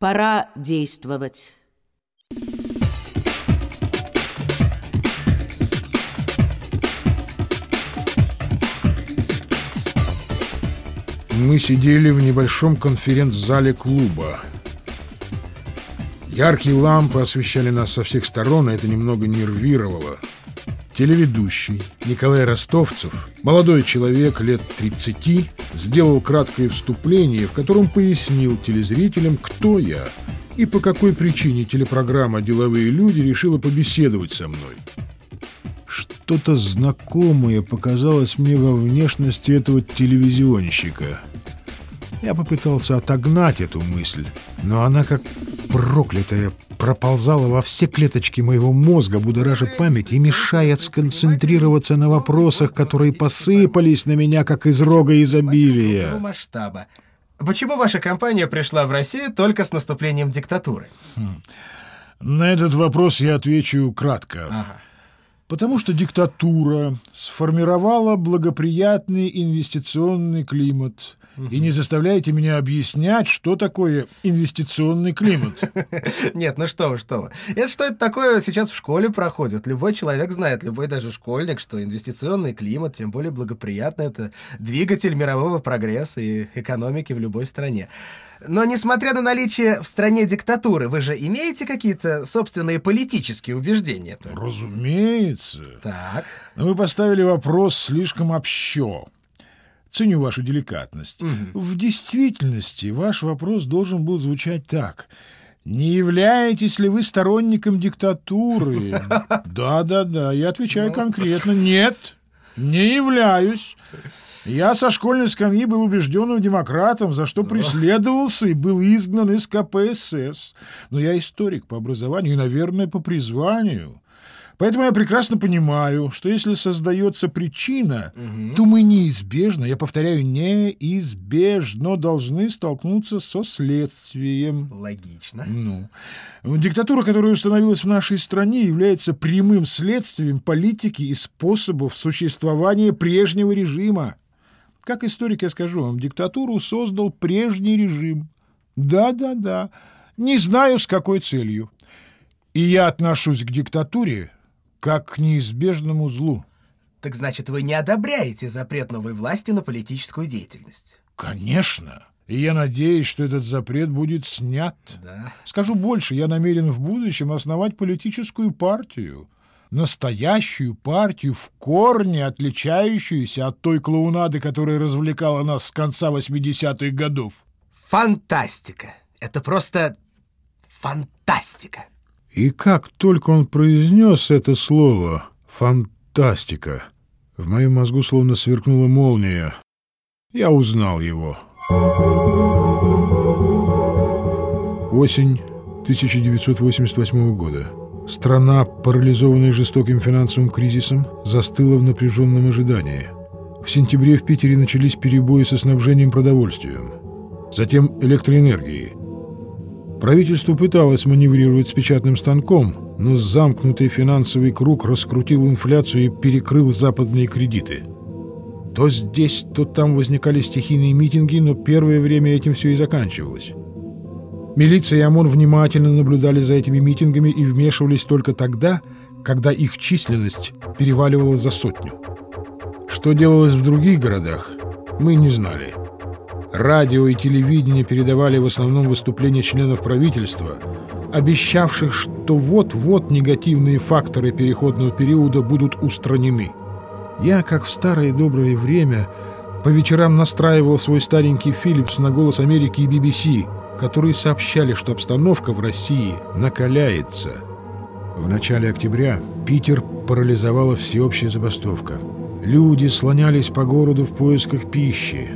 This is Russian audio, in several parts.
Пора действовать. Мы сидели в небольшом конференц-зале клуба. Яркие лампы освещали нас со всех сторон, и это немного нервировало. Телеведущий Николай Ростовцев, молодой человек лет 30, сделал краткое вступление, в котором пояснил телезрителям, кто я и по какой причине телепрограмма «Деловые люди» решила побеседовать со мной. Что-то знакомое показалось мне во внешности этого телевизионщика. Я попытался отогнать эту мысль, но она, как проклятая, проползала во все клеточки моего мозга, будоража память и мешает сконцентрироваться на вопросах, которые посыпались на меня, как из рога изобилия. масштаба. Почему ваша компания пришла в Россию только с наступлением диктатуры? Хм. На этот вопрос я отвечу кратко. Ага. Потому что диктатура сформировала благоприятный инвестиционный климат, и не заставляйте меня объяснять, что такое инвестиционный климат. Нет, ну что вы, что вы. Это что это такое сейчас в школе проходит. Любой человек знает, любой даже школьник, что инвестиционный климат, тем более благоприятный, это двигатель мирового прогресса и экономики в любой стране. Но несмотря на наличие в стране диктатуры, вы же имеете какие-то собственные политические убеждения? -то? Разумеется. Так. Но вы поставили вопрос слишком общо. Ценю вашу деликатность. Угу. В действительности ваш вопрос должен был звучать так. Не являетесь ли вы сторонником диктатуры? Да-да-да, я отвечаю конкретно. Нет, не являюсь. Я со школьной скамьи был убежденным демократом, за что преследовался и был изгнан из КПСС. Но я историк по образованию и, наверное, по призванию. Поэтому я прекрасно понимаю, что если создается причина, угу. то мы неизбежно, я повторяю, неизбежно должны столкнуться со следствием. Логично. Ну, диктатура, которая установилась в нашей стране, является прямым следствием политики и способов существования прежнего режима. Как историк я скажу вам, диктатуру создал прежний режим. Да-да-да. Не знаю, с какой целью. И я отношусь к диктатуре как к неизбежному злу. Так значит, вы не одобряете запрет новой власти на политическую деятельность? Конечно. И я надеюсь, что этот запрет будет снят. Да. Скажу больше, я намерен в будущем основать политическую партию. Настоящую партию, в корне отличающуюся от той клоунады, которая развлекала нас с конца 80-х годов. Фантастика! Это просто фантастика! И как только он произнес это слово «фантастика», в моем мозгу словно сверкнула молния. Я узнал его. Осень 1988 года. Страна, парализованная жестоким финансовым кризисом, застыла в напряженном ожидании. В сентябре в Питере начались перебои со снабжением продовольствием. Затем электроэнергией. Правительство пыталось маневрировать с печатным станком, но замкнутый финансовый круг раскрутил инфляцию и перекрыл западные кредиты. То здесь, то там возникали стихийные митинги, но первое время этим все и заканчивалось. Милиция и ОМОН внимательно наблюдали за этими митингами и вмешивались только тогда, когда их численность переваливала за сотню. Что делалось в других городах, мы не знали. Радио и телевидение передавали в основном выступления членов правительства, обещавших, что вот-вот негативные факторы переходного периода будут устранены. Я, как в старое доброе время, по вечерам настраивал свой старенький «Филлипс» на «Голос Америки» и BBC, которые сообщали, что обстановка в России накаляется. В начале октября Питер парализовала всеобщая забастовка. Люди слонялись по городу в поисках пищи.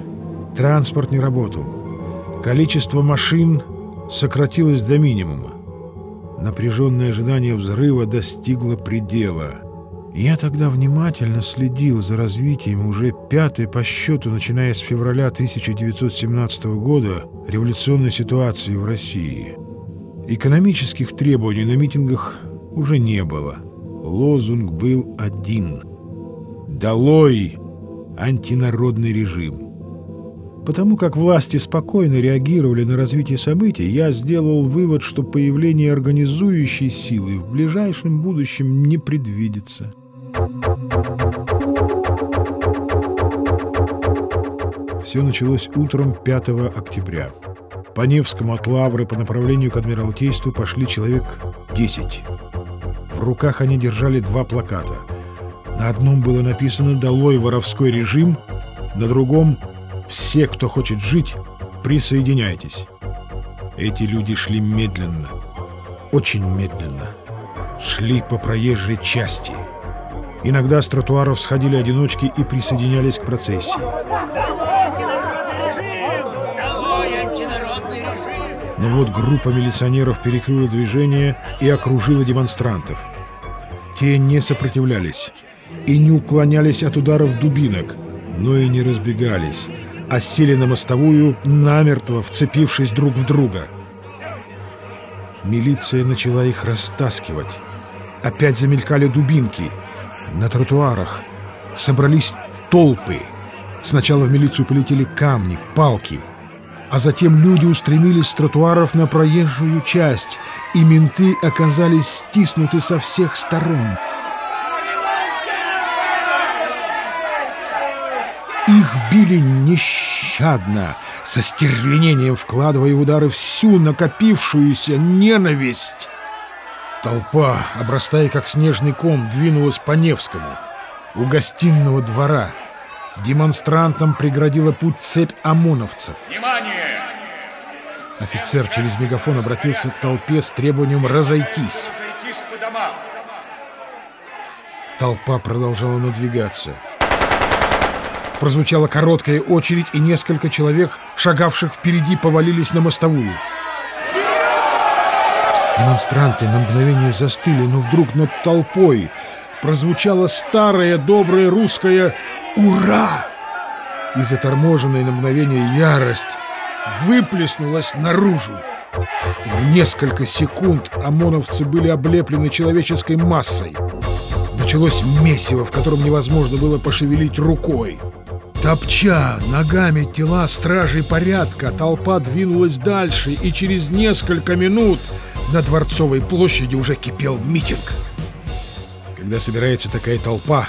Транспорт не работал. Количество машин сократилось до минимума. Напряженное ожидание взрыва достигло предела. Я тогда внимательно следил за развитием уже пятой по счету, начиная с февраля 1917 года, революционной ситуации в России. Экономических требований на митингах уже не было. Лозунг был один. «Долой антинародный режим!» Потому как власти спокойно реагировали на развитие событий, я сделал вывод, что появление организующей силы в ближайшем будущем не предвидится. Все началось утром 5 октября. По Невскому от Лавры по направлению к Адмиралтейству пошли человек 10. В руках они держали два плаката. На одном было написано «Долой воровской режим», на другом «Все, кто хочет жить, присоединяйтесь». Эти люди шли медленно, очень медленно. Шли по проезжей части. Иногда с тротуаров сходили одиночки и присоединялись к процессии. Но вот группа милиционеров перекрыла движение и окружила демонстрантов. Те не сопротивлялись и не уклонялись от ударов дубинок, но и не разбегались, а на мостовую, намертво вцепившись друг в друга. Милиция начала их растаскивать. Опять замелькали дубинки. На тротуарах собрались толпы. Сначала в милицию полетели камни, палки — а затем люди устремились с тротуаров на проезжую часть, и менты оказались стиснуты со всех сторон. Их били нещадно, со стервенением вкладывая в удары всю накопившуюся ненависть. Толпа, обрастая как снежный ком, двинулась по Невскому, у гостиного двора. Демонстрантам преградила путь цепь ОМОНовцев. Внимание! Офицер через мегафон обратился к толпе с требованием разойтись. Толпа продолжала надвигаться. Прозвучала короткая очередь, и несколько человек, шагавших впереди, повалились на мостовую. Демонстранты на мгновение застыли, но вдруг над толпой прозвучала старая добрая русская «Ура!» и заторможенная на мгновение ярость выплеснулась наружу. В несколько секунд ОМОНовцы были облеплены человеческой массой. Началось месиво, в котором невозможно было пошевелить рукой. Топча ногами тела стражей порядка, толпа двинулась дальше, и через несколько минут на Дворцовой площади уже кипел митинг. Когда собирается такая толпа,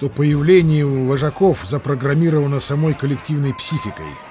то появление вожаков запрограммировано самой коллективной психикой –